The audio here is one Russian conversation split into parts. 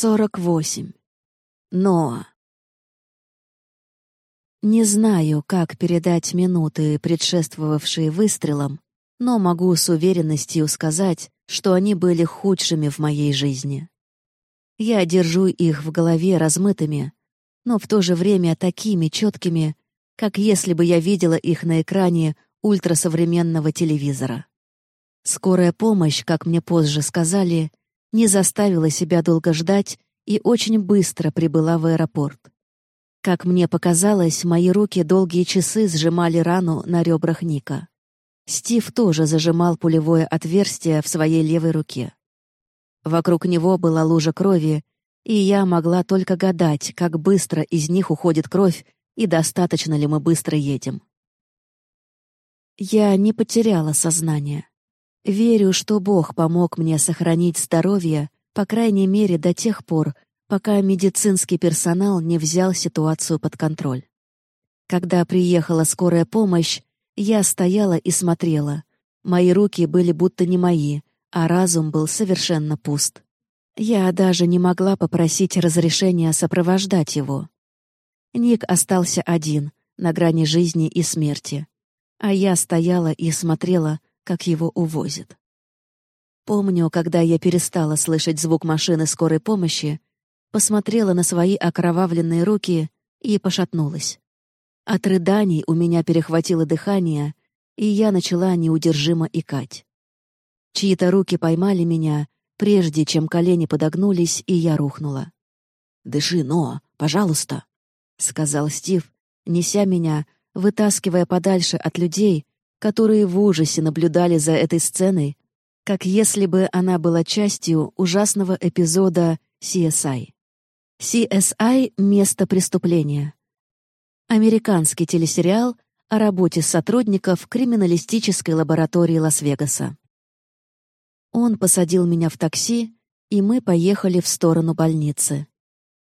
Сорок восемь. Ноа. Не знаю, как передать минуты, предшествовавшие выстрелам, но могу с уверенностью сказать, что они были худшими в моей жизни. Я держу их в голове размытыми, но в то же время такими четкими, как если бы я видела их на экране ультрасовременного телевизора. Скорая помощь, как мне позже сказали, не заставила себя долго ждать и очень быстро прибыла в аэропорт. Как мне показалось, мои руки долгие часы сжимали рану на ребрах Ника. Стив тоже зажимал пулевое отверстие в своей левой руке. Вокруг него была лужа крови, и я могла только гадать, как быстро из них уходит кровь и достаточно ли мы быстро едем. Я не потеряла сознание. Верю, что Бог помог мне сохранить здоровье, по крайней мере, до тех пор, пока медицинский персонал не взял ситуацию под контроль. Когда приехала скорая помощь, я стояла и смотрела. Мои руки были будто не мои, а разум был совершенно пуст. Я даже не могла попросить разрешения сопровождать его. Ник остался один, на грани жизни и смерти. А я стояла и смотрела, как его увозят. Помню, когда я перестала слышать звук машины скорой помощи, посмотрела на свои окровавленные руки и пошатнулась. От рыданий у меня перехватило дыхание, и я начала неудержимо икать. Чьи-то руки поймали меня, прежде чем колени подогнулись, и я рухнула. «Дыши, но, пожалуйста», — сказал Стив, неся меня, вытаскивая подальше от людей, которые в ужасе наблюдали за этой сценой, как если бы она была частью ужасного эпизода CSI. CSI — место преступления. Американский телесериал о работе сотрудников криминалистической лаборатории Лас-Вегаса. Он посадил меня в такси, и мы поехали в сторону больницы.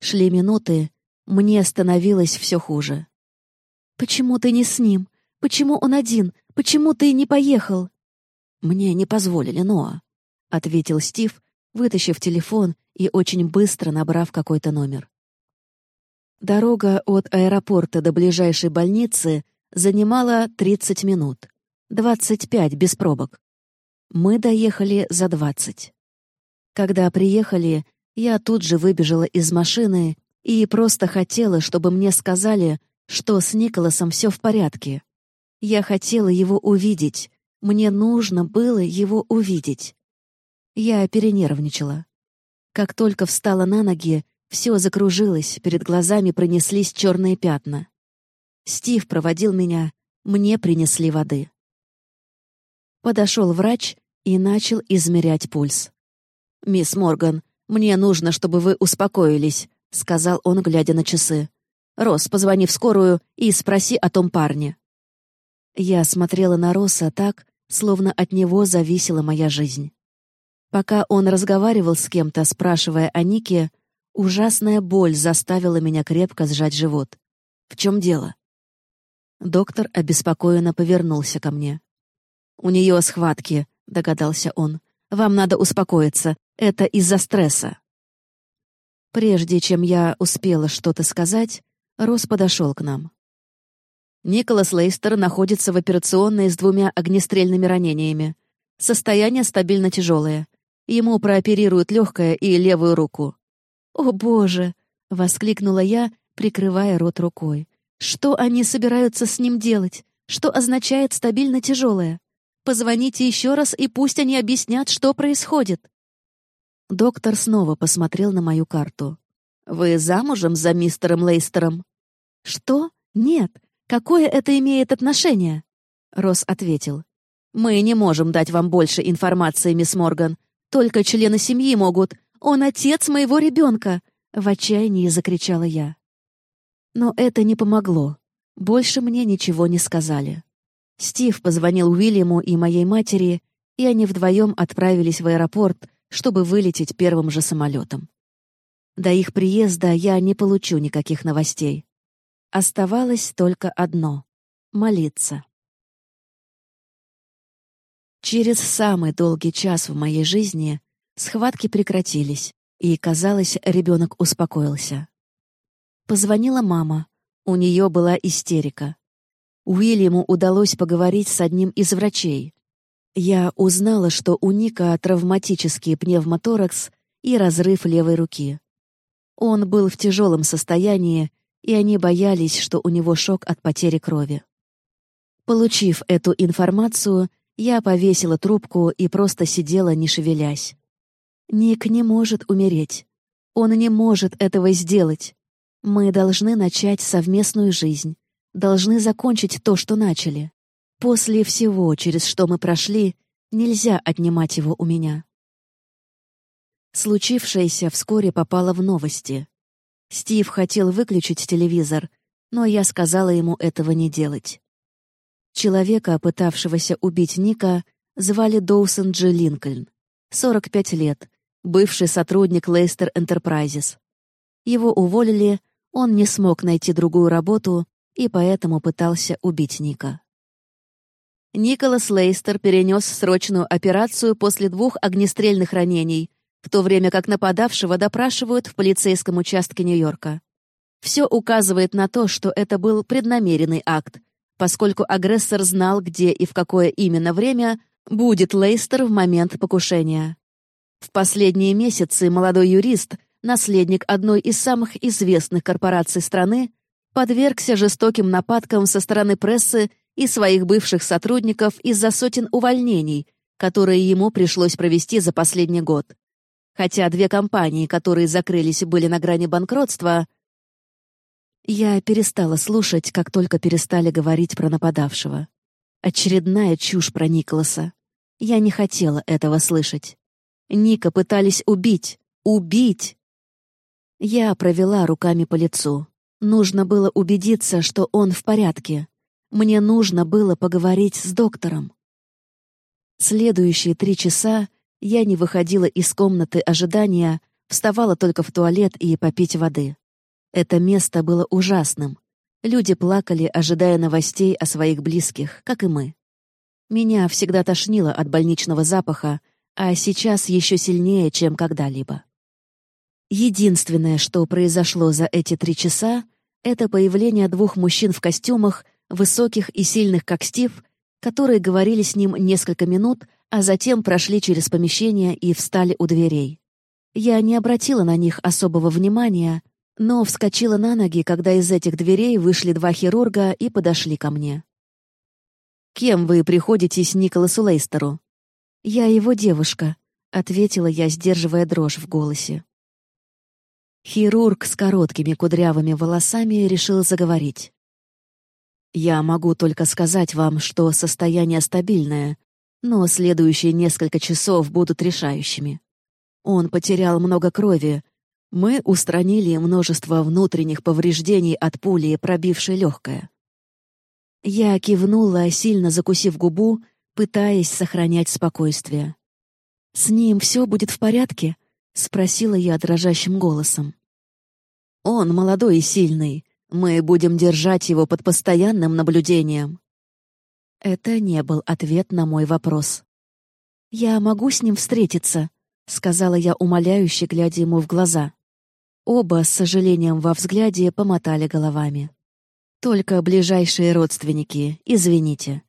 Шли минуты, мне становилось все хуже. «Почему ты не с ним? Почему он один? Почему ты не поехал?» «Мне не позволили, Ноа», — ответил Стив, вытащив телефон и очень быстро набрав какой-то номер. Дорога от аэропорта до ближайшей больницы занимала 30 минут. 25 без пробок. Мы доехали за 20. Когда приехали, я тут же выбежала из машины и просто хотела, чтобы мне сказали, что с Николасом все в порядке. Я хотела его увидеть. Мне нужно было его увидеть. Я перенервничала. Как только встала на ноги, все закружилось, перед глазами пронеслись черные пятна. Стив проводил меня, мне принесли воды. Подошел врач и начал измерять пульс. «Мисс Морган, мне нужно, чтобы вы успокоились», — сказал он, глядя на часы. «Рос, позвони в скорую и спроси о том парне». Я смотрела на Росса так, словно от него зависела моя жизнь. Пока он разговаривал с кем-то, спрашивая о Нике, ужасная боль заставила меня крепко сжать живот. «В чем дело?» Доктор обеспокоенно повернулся ко мне. «У нее схватки», — догадался он. «Вам надо успокоиться. Это из-за стресса». Прежде чем я успела что-то сказать, Рос подошел к нам. Николас Лейстер находится в операционной с двумя огнестрельными ранениями. Состояние стабильно тяжелое. Ему прооперируют легкое и левую руку. «О, Боже!» — воскликнула я, прикрывая рот рукой. «Что они собираются с ним делать? Что означает стабильно тяжелое? Позвоните еще раз, и пусть они объяснят, что происходит». Доктор снова посмотрел на мою карту. «Вы замужем за мистером Лейстером?» «Что? Нет. Какое это имеет отношение?» Росс ответил. «Мы не можем дать вам больше информации, мисс Морган. Только члены семьи могут. Он отец моего ребенка!» В отчаянии закричала я. Но это не помогло. Больше мне ничего не сказали. Стив позвонил Уильяму и моей матери, и они вдвоем отправились в аэропорт, чтобы вылететь первым же самолетом. До их приезда я не получу никаких новостей. Оставалось только одно — молиться. Через самый долгий час в моей жизни схватки прекратились, И, казалось, ребенок успокоился. Позвонила мама. У нее была истерика. Уильяму удалось поговорить с одним из врачей. Я узнала, что у Ника травматический пневмоторакс и разрыв левой руки. Он был в тяжелом состоянии, и они боялись, что у него шок от потери крови. Получив эту информацию, я повесила трубку и просто сидела, не шевелясь. Ник не может умереть. Он не может этого сделать. Мы должны начать совместную жизнь, должны закончить то, что начали. После всего, через что мы прошли, нельзя отнимать его у меня. Случившееся вскоре попало в новости. Стив хотел выключить телевизор, но я сказала ему этого не делать. Человека, пытавшегося убить Ника, звали Доусон Джи Линкольн, 45 лет, бывший сотрудник Лейстер Энтерпрайзес. Его уволили, он не смог найти другую работу и поэтому пытался убить Ника. Николас Лейстер перенес срочную операцию после двух огнестрельных ранений, в то время как нападавшего допрашивают в полицейском участке Нью-Йорка. Все указывает на то, что это был преднамеренный акт, поскольку агрессор знал, где и в какое именно время будет Лейстер в момент покушения. В последние месяцы молодой юрист, наследник одной из самых известных корпораций страны, подвергся жестоким нападкам со стороны прессы и своих бывших сотрудников из-за сотен увольнений, которые ему пришлось провести за последний год. Хотя две компании, которые закрылись, были на грани банкротства, я перестала слушать, как только перестали говорить про нападавшего. Очередная чушь про Николаса. Я не хотела этого слышать. Ника пытались убить. Убить! Я провела руками по лицу. Нужно было убедиться, что он в порядке. Мне нужно было поговорить с доктором. Следующие три часа я не выходила из комнаты ожидания, вставала только в туалет и попить воды. Это место было ужасным. Люди плакали, ожидая новостей о своих близких, как и мы. Меня всегда тошнило от больничного запаха, а сейчас еще сильнее, чем когда-либо. Единственное, что произошло за эти три часа, это появление двух мужчин в костюмах, высоких и сильных, как Стив, которые говорили с ним несколько минут, а затем прошли через помещение и встали у дверей. Я не обратила на них особого внимания, но вскочила на ноги, когда из этих дверей вышли два хирурга и подошли ко мне. «Кем вы приходитесь Николасу Лейстеру?» «Я его девушка», — ответила я, сдерживая дрожь в голосе. Хирург с короткими кудрявыми волосами решил заговорить. «Я могу только сказать вам, что состояние стабильное, но следующие несколько часов будут решающими. Он потерял много крови. Мы устранили множество внутренних повреждений от пули, пробившей легкое. Я кивнула, сильно закусив губу, пытаясь сохранять спокойствие. «С ним все будет в порядке?» — спросила я дрожащим голосом. «Он молодой и сильный. Мы будем держать его под постоянным наблюдением. Это не был ответ на мой вопрос. «Я могу с ним встретиться», — сказала я умоляюще, глядя ему в глаза. Оба, с сожалением во взгляде, помотали головами. «Только ближайшие родственники, извините».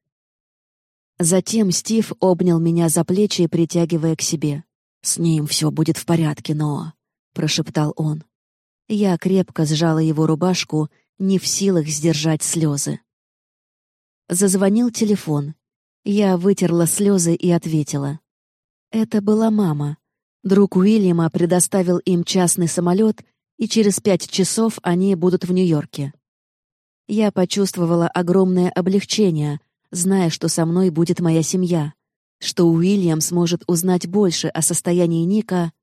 Затем Стив обнял меня за плечи, притягивая к себе. «С ним все будет в порядке, но...» — прошептал он. Я крепко сжала его рубашку, не в силах сдержать слезы. Зазвонил телефон. Я вытерла слезы и ответила. Это была мама. Друг Уильяма предоставил им частный самолет, и через пять часов они будут в Нью-Йорке. Я почувствовала огромное облегчение, зная, что со мной будет моя семья, что Уильям сможет узнать больше о состоянии Ника,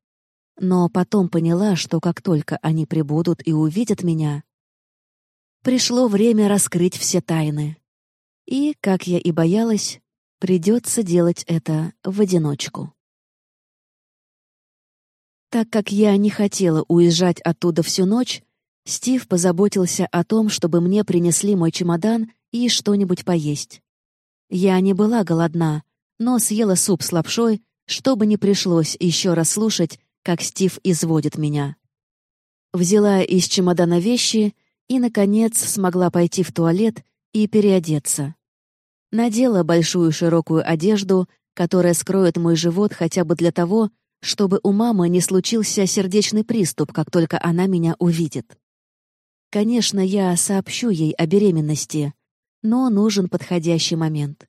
но потом поняла, что как только они прибудут и увидят меня, пришло время раскрыть все тайны. И, как я и боялась, придется делать это в одиночку. Так как я не хотела уезжать оттуда всю ночь, Стив позаботился о том, чтобы мне принесли мой чемодан и что-нибудь поесть. Я не была голодна, но съела суп с лапшой, чтобы не пришлось еще раз слушать, как Стив изводит меня. Взяла из чемодана вещи и, наконец, смогла пойти в туалет и переодеться. Надела большую широкую одежду, которая скроет мой живот хотя бы для того, чтобы у мамы не случился сердечный приступ, как только она меня увидит. Конечно, я сообщу ей о беременности, но нужен подходящий момент.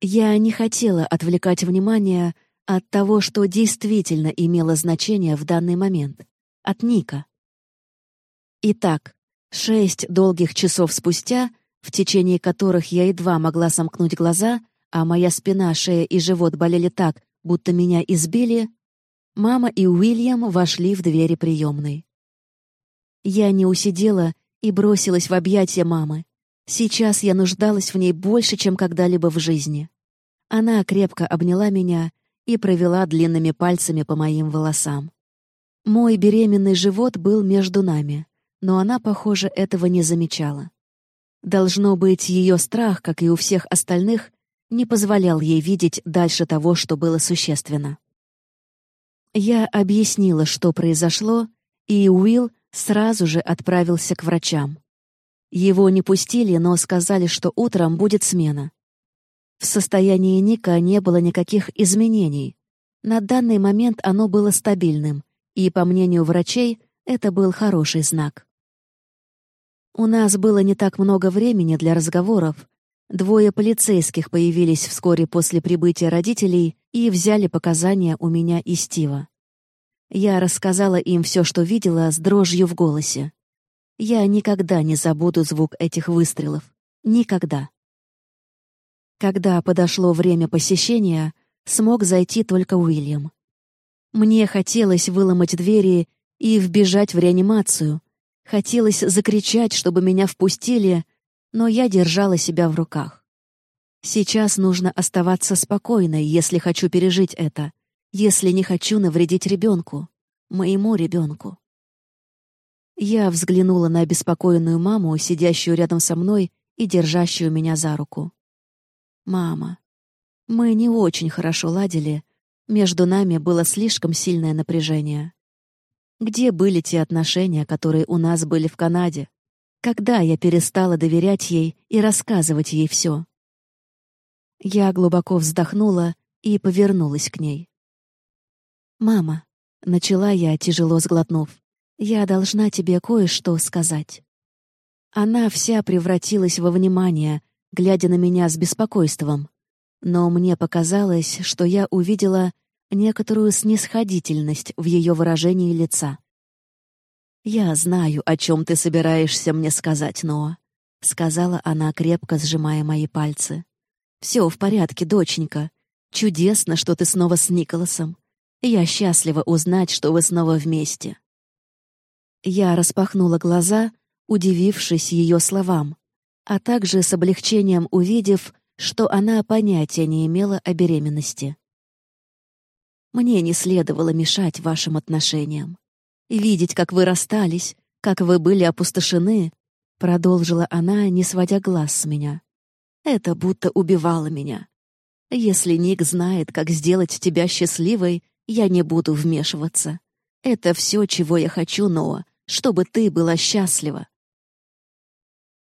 Я не хотела отвлекать внимание от того, что действительно имело значение в данный момент. От Ника. Итак, шесть долгих часов спустя, в течение которых я едва могла сомкнуть глаза, а моя спина, шея и живот болели так, будто меня избили, мама и Уильям вошли в двери приемной. Я не усидела и бросилась в объятия мамы. Сейчас я нуждалась в ней больше, чем когда-либо в жизни. Она крепко обняла меня и провела длинными пальцами по моим волосам. Мой беременный живот был между нами, но она, похоже, этого не замечала. Должно быть, ее страх, как и у всех остальных, не позволял ей видеть дальше того, что было существенно. Я объяснила, что произошло, и Уилл сразу же отправился к врачам. Его не пустили, но сказали, что утром будет смена. В состоянии Ника не было никаких изменений. На данный момент оно было стабильным, и, по мнению врачей, это был хороший знак. У нас было не так много времени для разговоров. Двое полицейских появились вскоре после прибытия родителей и взяли показания у меня и Стива. Я рассказала им все, что видела, с дрожью в голосе. Я никогда не забуду звук этих выстрелов. Никогда. Когда подошло время посещения, смог зайти только Уильям. Мне хотелось выломать двери и вбежать в реанимацию, Хотелось закричать, чтобы меня впустили, но я держала себя в руках. Сейчас нужно оставаться спокойной, если хочу пережить это, если не хочу навредить ребенку, моему ребенку. Я взглянула на обеспокоенную маму, сидящую рядом со мной и держащую меня за руку. «Мама, мы не очень хорошо ладили, между нами было слишком сильное напряжение. Где были те отношения, которые у нас были в Канаде? Когда я перестала доверять ей и рассказывать ей все? Я глубоко вздохнула и повернулась к ней. «Мама», — начала я, тяжело сглотнув, — «я должна тебе кое-что сказать». Она вся превратилась во внимание, глядя на меня с беспокойством. Но мне показалось, что я увидела некоторую снисходительность в ее выражении лица. «Я знаю, о чем ты собираешься мне сказать, Ноа», — сказала она, крепко сжимая мои пальцы. «Все в порядке, доченька. Чудесно, что ты снова с Николасом. Я счастлива узнать, что вы снова вместе». Я распахнула глаза, удивившись ее словам, а также с облегчением увидев, что она понятия не имела о беременности. Мне не следовало мешать вашим отношениям. Видеть, как вы расстались, как вы были опустошены, продолжила она, не сводя глаз с меня. Это будто убивало меня. Если Ник знает, как сделать тебя счастливой, я не буду вмешиваться. Это все, чего я хочу, Ноа, чтобы ты была счастлива.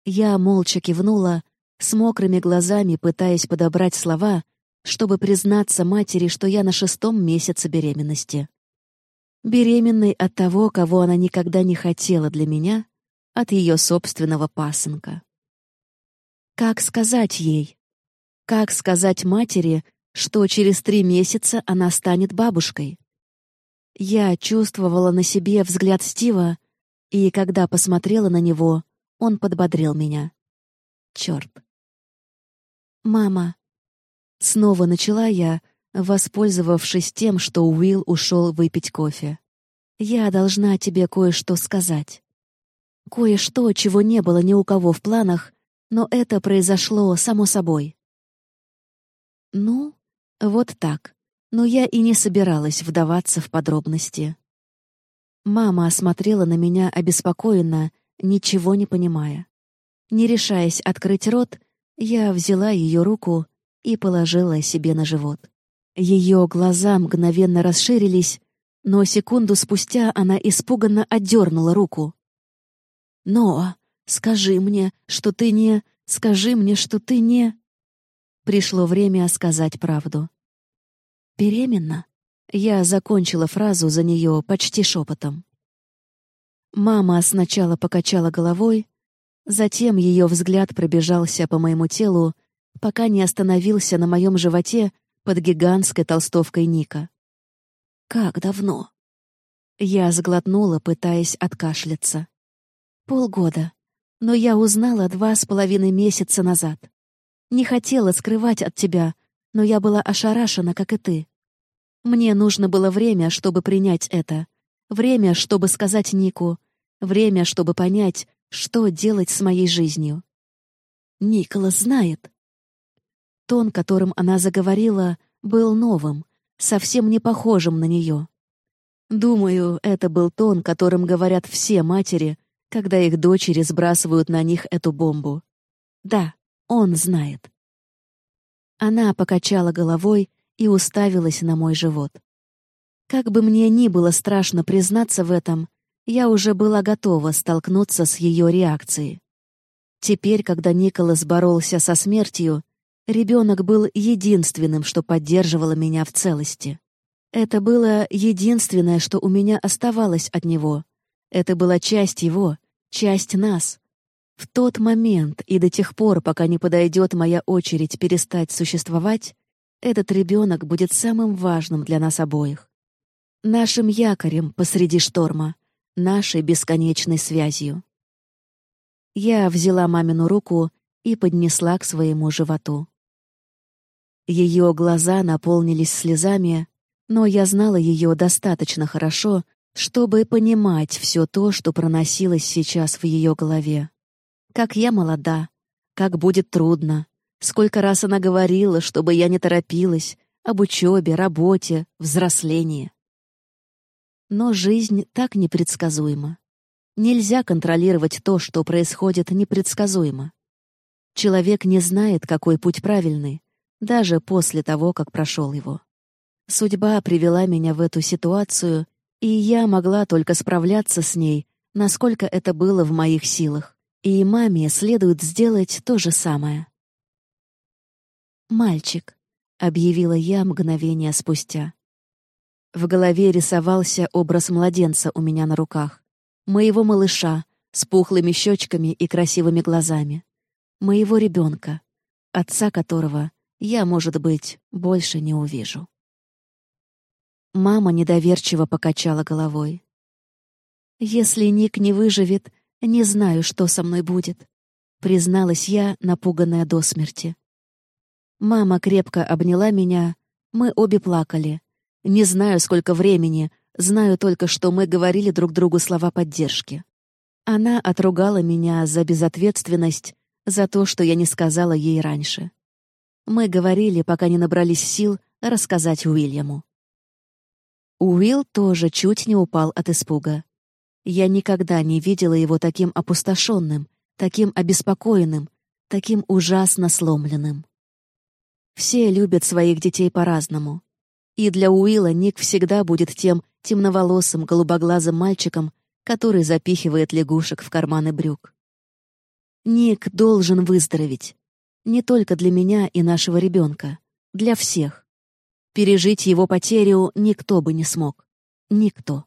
Я молча кивнула, с мокрыми глазами пытаясь подобрать слова, чтобы признаться матери, что я на шестом месяце беременности. Беременной от того, кого она никогда не хотела для меня, от ее собственного пасынка. Как сказать ей? Как сказать матери, что через три месяца она станет бабушкой? Я чувствовала на себе взгляд Стива, и когда посмотрела на него, он подбодрил меня. Черт. «Мама, Снова начала я, воспользовавшись тем, что Уилл ушел выпить кофе. «Я должна тебе кое-что сказать. Кое-что, чего не было ни у кого в планах, но это произошло само собой». «Ну, вот так. Но я и не собиралась вдаваться в подробности». Мама осмотрела на меня обеспокоенно, ничего не понимая. Не решаясь открыть рот, я взяла ее руку и положила себе на живот. Ее глаза мгновенно расширились, Но секунду спустя она испуганно отдернула руку. «Ноа, скажи мне, что ты не... Скажи мне, что ты не...» Пришло время сказать правду. «Беременна?» Я закончила фразу за нее почти шепотом. Мама сначала покачала головой, затем ее взгляд пробежался по моему телу, пока не остановился на моем животе под гигантской толстовкой Ника. «Как давно?» Я сглотнула, пытаясь откашляться. «Полгода. Но я узнала два с половиной месяца назад. Не хотела скрывать от тебя, но я была ошарашена, как и ты. Мне нужно было время, чтобы принять это. Время, чтобы сказать Нику. Время, чтобы понять, что делать с моей жизнью. Николас знает. Тон, которым она заговорила, был новым, совсем не похожим на нее. Думаю, это был тон, которым говорят все матери, когда их дочери сбрасывают на них эту бомбу. Да, он знает. Она покачала головой и уставилась на мой живот. Как бы мне ни было страшно признаться в этом, я уже была готова столкнуться с ее реакцией. Теперь, когда Николас боролся со смертью, ребенок был единственным, что поддерживало меня в целости. Это было единственное, что у меня оставалось от него. Это была часть его, часть нас. В тот момент и до тех пор, пока не подойдет моя очередь перестать существовать, этот ребенок будет самым важным для нас обоих. Нашим якорем посреди шторма, нашей бесконечной связью. Я взяла мамину руку и поднесла к своему животу. Ее глаза наполнились слезами, но я знала ее достаточно хорошо, чтобы понимать все то, что проносилось сейчас в ее голове. Как я молода, как будет трудно, Сколько раз она говорила, чтобы я не торопилась об учебе, работе, взрослении. Но жизнь так непредсказуема. Нельзя контролировать то, что происходит непредсказуемо. Человек не знает, какой путь правильный, даже после того, как прошел его. Судьба привела меня в эту ситуацию, и я могла только справляться с ней, насколько это было в моих силах. И маме следует сделать то же самое. «Мальчик», — объявила я мгновение спустя. В голове рисовался образ младенца у меня на руках. Моего малыша с пухлыми щечками и красивыми глазами. Моего ребенка, отца которого я, может быть, больше не увижу. Мама недоверчиво покачала головой. «Если Ник не выживет, не знаю, что со мной будет», призналась я, напуганная до смерти. Мама крепко обняла меня. Мы обе плакали. Не знаю, сколько времени, знаю только, что мы говорили друг другу слова поддержки. Она отругала меня за безответственность, за то, что я не сказала ей раньше. Мы говорили, пока не набрались сил рассказать Уильяму. Уилл тоже чуть не упал от испуга. Я никогда не видела его таким опустошенным, таким обеспокоенным, таким ужасно сломленным. Все любят своих детей по-разному. И для Уилла Ник всегда будет тем темноволосым, голубоглазым мальчиком, который запихивает лягушек в карманы брюк. Ник должен выздороветь. Не только для меня и нашего ребенка. Для всех. Пережить его потерю никто бы не смог. Никто.